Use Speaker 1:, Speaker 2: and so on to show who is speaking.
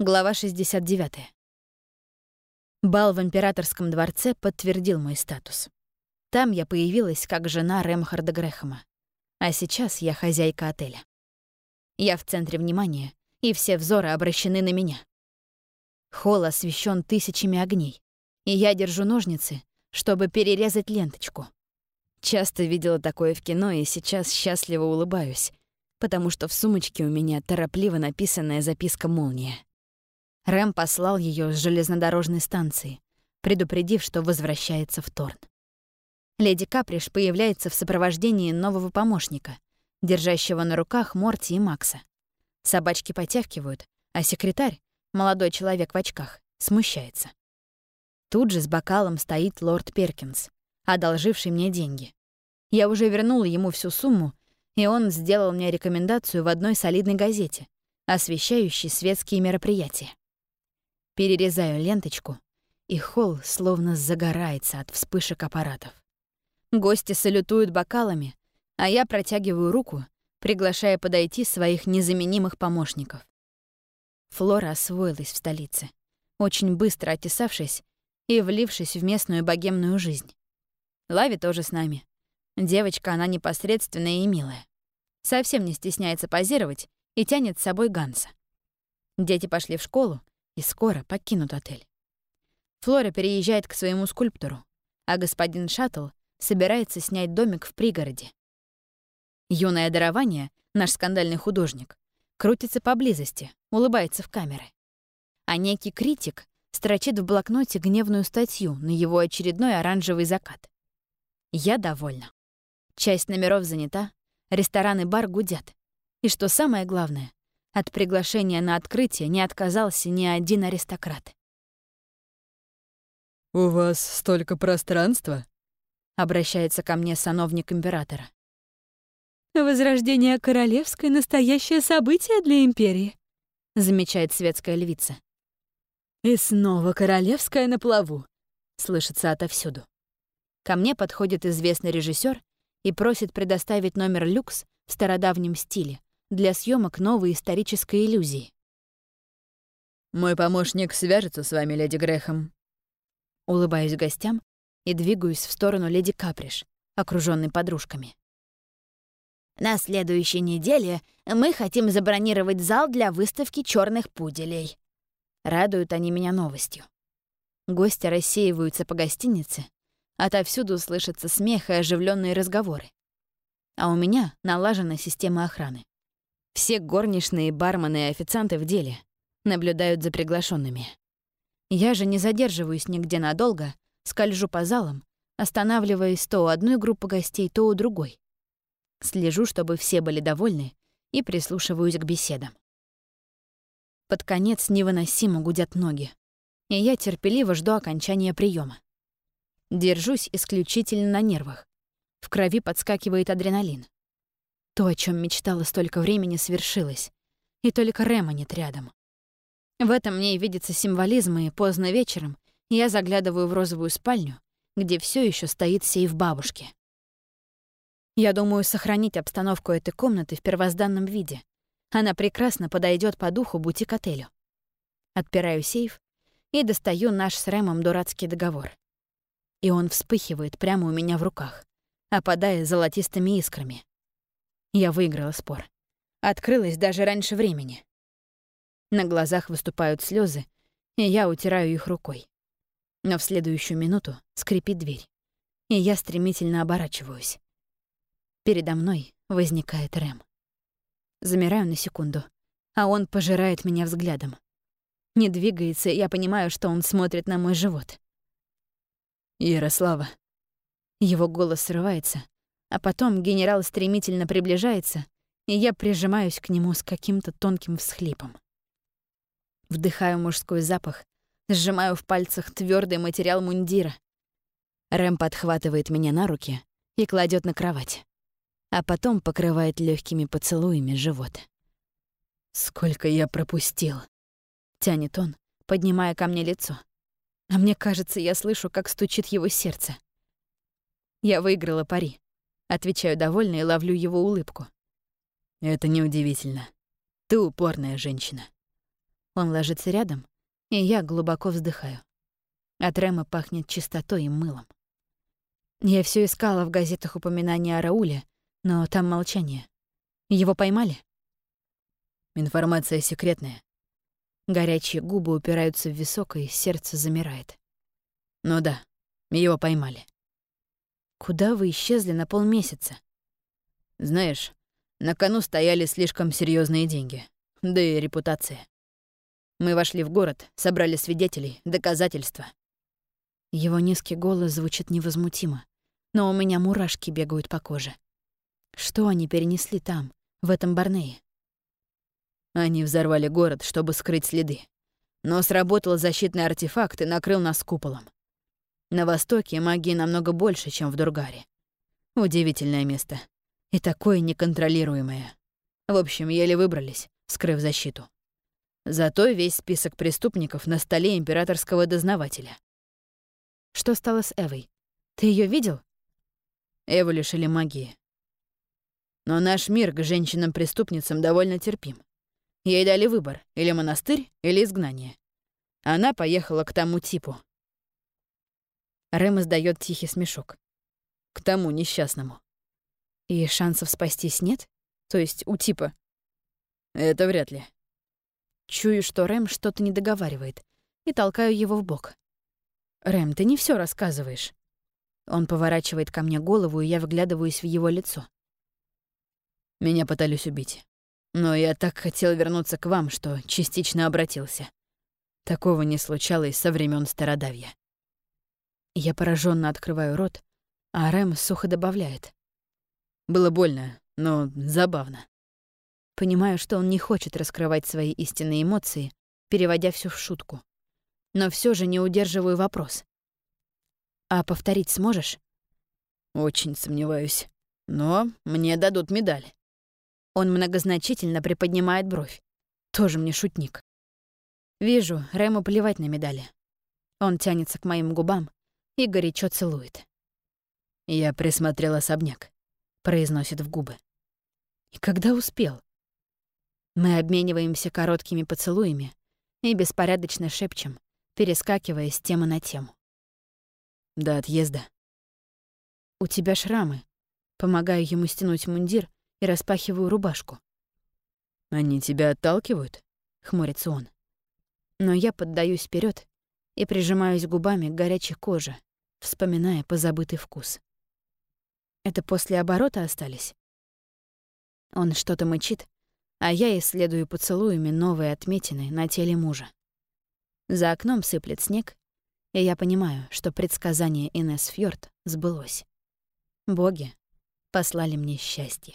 Speaker 1: Глава 69. Бал в императорском дворце подтвердил мой статус. Там я появилась как жена Ремхарда Грэхэма. А сейчас я хозяйка отеля. Я в центре внимания, и все взоры обращены на меня. Холл освещен тысячами огней, и я держу ножницы, чтобы перерезать ленточку. Часто видела такое в кино, и сейчас счастливо улыбаюсь, потому что в сумочке у меня торопливо написанная записка «Молния». Рэм послал ее с железнодорожной станции, предупредив, что возвращается в Торн. Леди Каприш появляется в сопровождении нового помощника, держащего на руках Морти и Макса. Собачки потявкивают, а секретарь, молодой человек в очках, смущается. Тут же с бокалом стоит лорд Перкинс, одолживший мне деньги. Я уже вернула ему всю сумму, и он сделал мне рекомендацию в одной солидной газете, освещающей светские мероприятия. Перерезаю ленточку, и холл словно загорается от вспышек аппаратов. Гости салютуют бокалами, а я протягиваю руку, приглашая подойти своих незаменимых помощников. Флора освоилась в столице, очень быстро оттесавшись и влившись в местную богемную жизнь. Лави тоже с нами. Девочка она непосредственная и милая. Совсем не стесняется позировать и тянет с собой Ганса. Дети пошли в школу, и скоро покинут отель. Флора переезжает к своему скульптору, а господин Шаттл собирается снять домик в пригороде. Юное дарование, наш скандальный художник, крутится поблизости, улыбается в камеры. А некий критик строчит в блокноте гневную статью на его очередной оранжевый закат. Я довольна. Часть номеров занята, ресторан и бар гудят. И что самое главное, от приглашения на открытие не отказался ни один аристократ.
Speaker 2: «У вас столько пространства?»
Speaker 1: — обращается ко мне сановник императора. «Возрождение королевской — настоящее событие для империи», — замечает светская львица. «И снова королевская на плаву», — слышится отовсюду. Ко мне подходит известный режиссер и просит предоставить номер люкс в стародавнем стиле, для съемок новой исторической иллюзии.
Speaker 2: «Мой помощник свяжется с вами, леди Грехом».
Speaker 1: Улыбаюсь гостям и двигаюсь в сторону леди Каприш, окружённой подружками. «На следующей неделе мы хотим забронировать зал для выставки черных пуделей». Радуют они меня новостью. Гости рассеиваются по гостинице, отовсюду слышатся смех и оживленные разговоры. А у меня налажена система охраны. Все горничные, бармены и официанты в деле. Наблюдают за приглашенными. Я же не задерживаюсь нигде надолго, скольжу по залам, останавливаясь то у одной группы гостей, то у другой. Слежу, чтобы все были довольны, и прислушиваюсь к беседам. Под конец невыносимо гудят ноги, и я терпеливо жду окончания приема. Держусь исключительно на нервах. В крови подскакивает адреналин. То, о чем мечтала столько времени, свершилось. И только Рэма нет рядом. В этом мне и видится символизм, и поздно вечером я заглядываю в розовую спальню, где все еще стоит сейф бабушки. Я думаю сохранить обстановку этой комнаты в первозданном виде. Она прекрасно подойдет по духу бутик-отелю. Отпираю сейф и достаю наш с Рэмом дурацкий договор. И он вспыхивает прямо у меня в руках, опадая золотистыми искрами. Я выиграла спор. Открылась даже раньше времени. На глазах выступают слезы, и я утираю их рукой. Но в следующую минуту скрипит дверь, и я стремительно оборачиваюсь. Передо мной возникает Рэм. Замираю на секунду, а он пожирает меня взглядом. Не двигается, и я понимаю, что он смотрит на мой живот.
Speaker 2: «Ярослава».
Speaker 1: Его голос срывается, а потом генерал стремительно приближается, и я прижимаюсь к нему с каким-то тонким всхлипом. Вдыхаю мужской запах, сжимаю в пальцах твердый материал мундира. Рэм подхватывает меня на руки и кладет на кровать, а потом покрывает легкими поцелуями живот.
Speaker 2: «Сколько я пропустил!»
Speaker 1: — тянет он, поднимая ко мне лицо. А мне кажется, я слышу, как стучит его сердце. Я выиграла пари. Отвечаю довольно и ловлю его улыбку.
Speaker 2: Это неудивительно. Ты упорная женщина.
Speaker 1: Он ложится рядом, и я глубоко вздыхаю. От Рема пахнет чистотой и мылом. Я все искала в газетах упоминания о Рауле, но там молчание. Его поймали?
Speaker 2: Информация секретная.
Speaker 1: Горячие губы упираются в висок, и сердце замирает.
Speaker 2: Ну да, его поймали.
Speaker 1: Куда вы исчезли на полмесяца?
Speaker 2: Знаешь, на кону стояли слишком серьезные деньги, да и репутация. Мы вошли в город, собрали свидетелей, доказательства.
Speaker 1: Его низкий голос звучит невозмутимо, но у меня мурашки бегают по коже. Что они перенесли там, в этом Барнее?
Speaker 2: Они взорвали город, чтобы скрыть следы. Но сработал защитный артефакт и накрыл нас куполом. На востоке магии намного больше, чем в Дургаре. Удивительное место. И такое неконтролируемое. В общем, еле выбрались, скрыв защиту. Зато весь список преступников на столе императорского дознавателя.
Speaker 1: Что стало с Эвой? Ты ее видел?
Speaker 2: Эву лишили магии. Но наш мир к женщинам-преступницам довольно терпим. Ей дали выбор — или монастырь, или изгнание. Она поехала к тому типу.
Speaker 1: Рэм издает тихий смешок.
Speaker 2: К тому несчастному.
Speaker 1: И шансов спастись нет? То есть у типа?
Speaker 2: Это вряд ли.
Speaker 1: Чую, что Рэм что-то не договаривает, и толкаю его в бок. Рэм, ты не все рассказываешь. Он поворачивает ко мне голову, и я выглядываюсь в его лицо.
Speaker 2: Меня пытались убить. Но я так хотел вернуться к вам, что частично обратился. Такого не случалось со времен Стародавья.
Speaker 1: Я пораженно открываю рот, а Рэм сухо добавляет.
Speaker 2: Было больно, но забавно.
Speaker 1: Понимаю, что он не хочет раскрывать свои истинные эмоции, переводя все в шутку. Но все же не удерживаю вопрос. «А повторить сможешь?»
Speaker 2: «Очень сомневаюсь. Но мне дадут медаль».
Speaker 1: Он многозначительно приподнимает бровь. Тоже мне шутник. Вижу, Рэму плевать на медали. Он тянется к моим губам и горячо целует.
Speaker 2: «Я присмотрел особняк», — произносит в губы.
Speaker 1: «И когда успел?» Мы обмениваемся короткими поцелуями и беспорядочно шепчем, перескакивая с темы на тему.
Speaker 2: До отъезда.
Speaker 1: «У тебя шрамы». Помогаю ему стянуть мундир и распахиваю рубашку.
Speaker 2: «Они тебя отталкивают?»
Speaker 1: — хмурится он. Но я поддаюсь вперед и прижимаюсь губами к горячей коже, вспоминая позабытый вкус. Это после оборота остались? Он что-то мычит, а я исследую поцелуями новые отметины на теле мужа. За окном сыплет снег, и я понимаю, что предсказание Инесс Фьорд сбылось. Боги послали мне счастье.